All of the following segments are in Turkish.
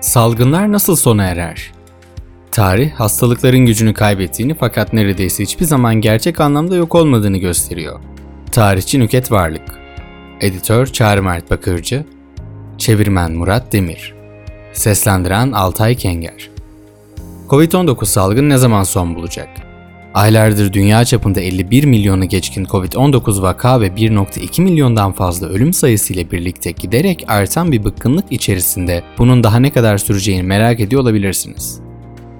Salgınlar nasıl sona erer? Tarih, hastalıkların gücünü kaybettiğini fakat neredeyse hiçbir zaman gerçek anlamda yok olmadığını gösteriyor. Tarihçi Nüket Varlık Editör Çağrı Mert Bakırcı Çevirmen Murat Demir Seslendiren Altay Kenger Covid-19 salgını ne zaman son bulacak? Aylardır dünya çapında 51 milyonu geçkin Covid-19 vaka ve 1.2 milyondan fazla ölüm sayısı ile birlikte giderek artan bir bıkkınlık içerisinde bunun daha ne kadar süreceğini merak ediyor olabilirsiniz.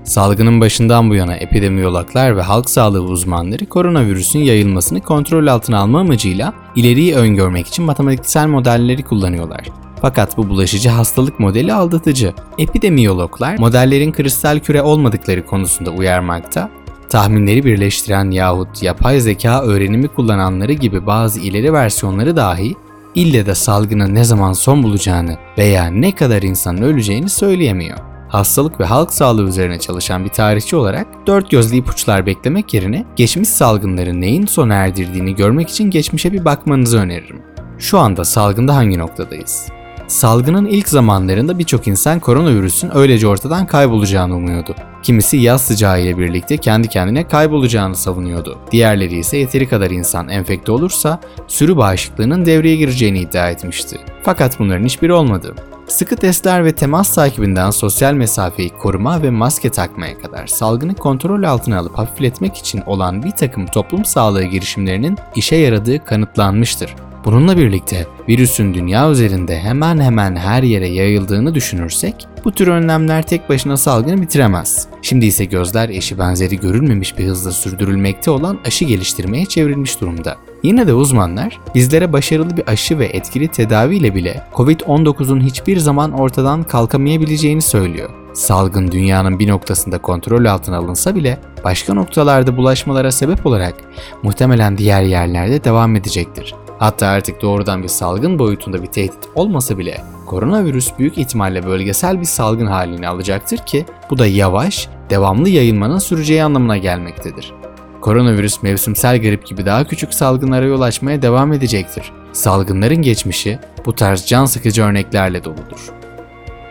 Salgının başından bu yana epidemiyologlar ve halk sağlığı uzmanları koronavirüsün yayılmasını kontrol altına alma amacıyla ileriyi öngörmek için matematiksel modelleri kullanıyorlar. Fakat bu bulaşıcı hastalık modeli aldatıcı. Epidemiyologlar modellerin kristal küre olmadıkları konusunda uyarmakta, tahminleri birleştiren yahut yapay zeka öğrenimi kullananları gibi bazı ileri versiyonları dahi ille de salgının ne zaman son bulacağını veya ne kadar insanın öleceğini söyleyemiyor. Hastalık ve halk sağlığı üzerine çalışan bir tarihçi olarak dört gözlü ipuçlar beklemek yerine geçmiş salgınların neyin sona erdirdiğini görmek için geçmişe bir bakmanızı öneririm. Şu anda salgında hangi noktadayız? Salgının ilk zamanlarında birçok insan koronavirüsün öylece ortadan kaybolacağını umuyordu. Kimisi yaz sıcağı ile birlikte kendi kendine kaybolacağını savunuyordu. Diğerleri ise yeteri kadar insan enfekte olursa sürü bağışıklığının devreye gireceğini iddia etmişti. Fakat bunların hiçbiri olmadı. Sıkı testler ve temas takibinden sosyal mesafeyi koruma ve maske takmaya kadar salgını kontrol altına alıp hafifletmek için olan bir takım toplum sağlığı girişimlerinin işe yaradığı kanıtlanmıştır. Bununla birlikte virüsün dünya üzerinde hemen hemen her yere yayıldığını düşünürsek bu tür önlemler tek başına salgını bitiremez. Şimdi ise gözler eşi benzeri görülmemiş bir hızla sürdürülmekte olan aşı geliştirmeye çevrilmiş durumda. Yine de uzmanlar bizlere başarılı bir aşı ve etkili tedaviyle bile Covid-19'un hiçbir zaman ortadan kalkamayabileceğini söylüyor. Salgın dünyanın bir noktasında kontrol altına alınsa bile başka noktalarda bulaşmalara sebep olarak muhtemelen diğer yerlerde devam edecektir. Hatta artık doğrudan bir salgın boyutunda bir tehdit olmasa bile koronavirüs büyük ihtimalle bölgesel bir salgın halini alacaktır ki bu da yavaş, devamlı yayılmanın süreceği anlamına gelmektedir. Koronavirüs mevsimsel grip gibi daha küçük salgınlara yol açmaya devam edecektir. Salgınların geçmişi bu tarz can sıkıcı örneklerle doludur.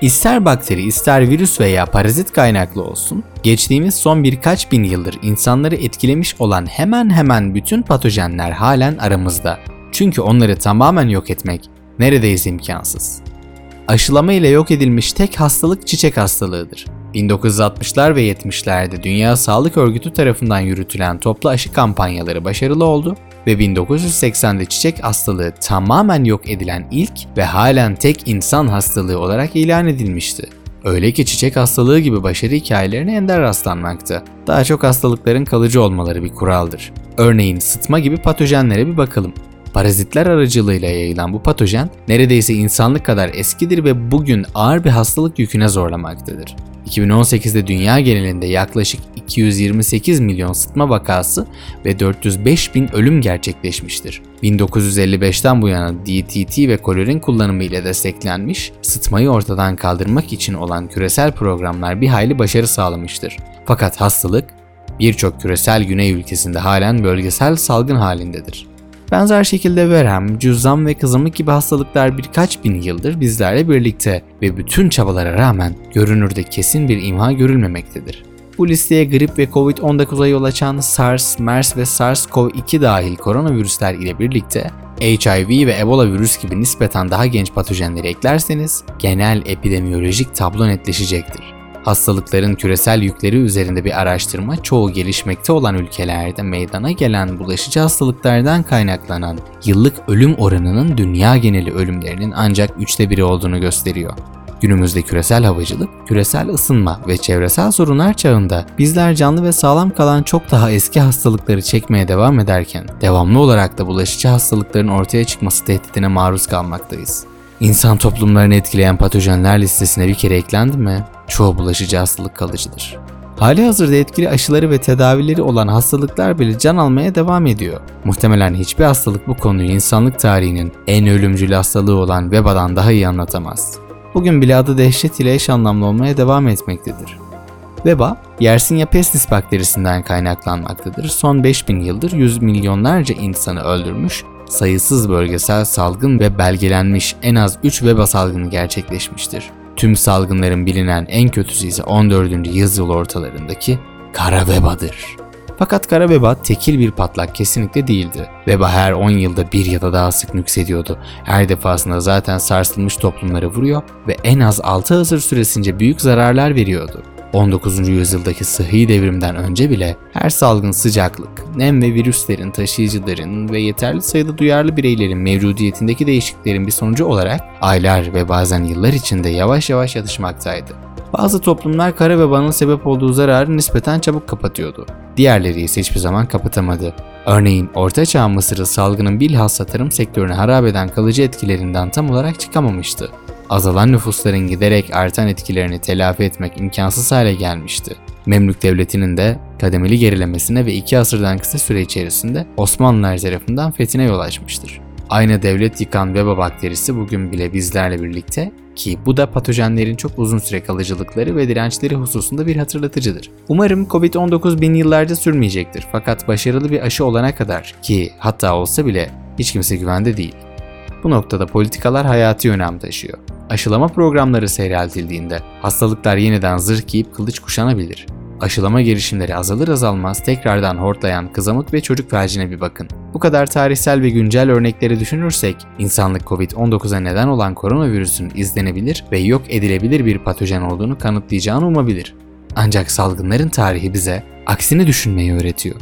İster bakteri, ister virüs veya parazit kaynaklı olsun, geçtiğimiz son birkaç bin yıldır insanları etkilemiş olan hemen hemen bütün patojenler halen aramızda. Çünkü onları tamamen yok etmek neredeyse imkansız. Aşılama ile yok edilmiş tek hastalık çiçek hastalığıdır. 1960'lar ve 70'lerde Dünya Sağlık Örgütü tarafından yürütülen toplu aşı kampanyaları başarılı oldu ve 1980'de çiçek hastalığı tamamen yok edilen ilk ve halen tek insan hastalığı olarak ilan edilmişti. Öyle ki çiçek hastalığı gibi başarı hikayelerine ender rastlanmakta. Daha çok hastalıkların kalıcı olmaları bir kuraldır. Örneğin sıtma gibi patojenlere bir bakalım. Parazitler aracılığıyla yayılan bu patojen neredeyse insanlık kadar eskidir ve bugün ağır bir hastalık yüküne zorlamaktadır. 2018'de dünya genelinde yaklaşık 228 milyon sıtma vakası ve 405 bin ölüm gerçekleşmiştir. 1955'ten bu yana DTT ve kolorin kullanımı ile desteklenmiş, sıtmayı ortadan kaldırmak için olan küresel programlar bir hayli başarı sağlamıştır. Fakat hastalık birçok küresel güney ülkesinde halen bölgesel salgın halindedir. Benzer şekilde verem, cüzzam ve kızamık gibi hastalıklar birkaç bin yıldır bizlerle birlikte ve bütün çabalara rağmen görünürde kesin bir imha görülmemektedir. Bu listeye grip ve Covid-19'a yol açan SARS, MERS ve SARS-CoV-2 dahil koronavirüsler ile birlikte HIV ve Ebola virüs gibi nispeten daha genç patojenleri eklerseniz genel epidemiyolojik tablo netleşecektir hastalıkların küresel yükleri üzerinde bir araştırma çoğu gelişmekte olan ülkelerde meydana gelen bulaşıcı hastalıklardan kaynaklanan yıllık ölüm oranının dünya geneli ölümlerinin ancak üçte biri olduğunu gösteriyor. Günümüzde küresel havacılık, küresel ısınma ve çevresel sorunlar çağında bizler canlı ve sağlam kalan çok daha eski hastalıkları çekmeye devam ederken devamlı olarak da bulaşıcı hastalıkların ortaya çıkması tehdidine maruz kalmaktayız. İnsan toplumlarını etkileyen patojenler listesine bir kere eklendi mi, çoğu bulaşıcı hastalık kalıcıdır. Hali hazırda etkili aşıları ve tedavileri olan hastalıklar bile can almaya devam ediyor. Muhtemelen hiçbir hastalık bu konuyu insanlık tarihinin en ölümcül hastalığı olan vebadan daha iyi anlatamaz. Bugün bile adı dehşet ile eş anlamlı olmaya devam etmektedir. Veba, Yersinia pestis bakterisinden kaynaklanmaktadır. Son 5000 yıldır yüz milyonlarca insanı öldürmüş sayısız bölgesel salgın ve belgelenmiş en az 3 veba salgını gerçekleşmiştir. Tüm salgınların bilinen en kötüsü ise 14. yüzyıl ortalarındaki kara vebadır. Fakat kara veba tekil bir patlak kesinlikle değildi. Veba her 10 yılda bir ya da daha sık nüksediyordu. Her defasında zaten sarsılmış toplumları vuruyor ve en az 6 asır süresince büyük zararlar veriyordu. 19. yüzyıldaki sıhhi devrimden önce bile her salgın sıcaklık, nem ve virüslerin, taşıyıcıların ve yeterli sayıda duyarlı bireylerin mevcudiyetindeki değişikliklerin bir sonucu olarak aylar ve bazen yıllar içinde yavaş yavaş yatışmaktaydı. Bazı toplumlar kara vebanın sebep olduğu zararı nispeten çabuk kapatıyordu. Diğerleri ise hiçbir zaman kapatamadı. Örneğin Orta Çağ Mısır'ı salgının bilhassa tarım sektörünü harap eden kalıcı etkilerinden tam olarak çıkamamıştı. Azalan nüfusların giderek artan etkilerini telafi etmek imkansız hale gelmişti. Memlük Devleti'nin de kademeli gerilemesine ve iki asırdan kısa süre içerisinde Osmanlılar tarafından fethine yol açmıştır. Aynı devlet yıkan veba bakterisi bugün bile bizlerle birlikte ki bu da patojenlerin çok uzun süre kalıcılıkları ve dirençleri hususunda bir hatırlatıcıdır. Umarım Covid-19 bin yıllarca sürmeyecektir fakat başarılı bir aşı olana kadar ki hatta olsa bile hiç kimse güvende değil. Bu noktada politikalar hayati önem taşıyor. Aşılama programları seyreltildiğinde hastalıklar yeniden zırh giyip kılıç kuşanabilir. Aşılama girişimleri azalır azalmaz tekrardan hortlayan kızamık ve çocuk felcine bir bakın. Bu kadar tarihsel ve güncel örnekleri düşünürsek, insanlık Covid-19'a neden olan koronavirüsün izlenebilir ve yok edilebilir bir patojen olduğunu kanıtlayacağını umabilir. Ancak salgınların tarihi bize aksini düşünmeyi öğretiyor.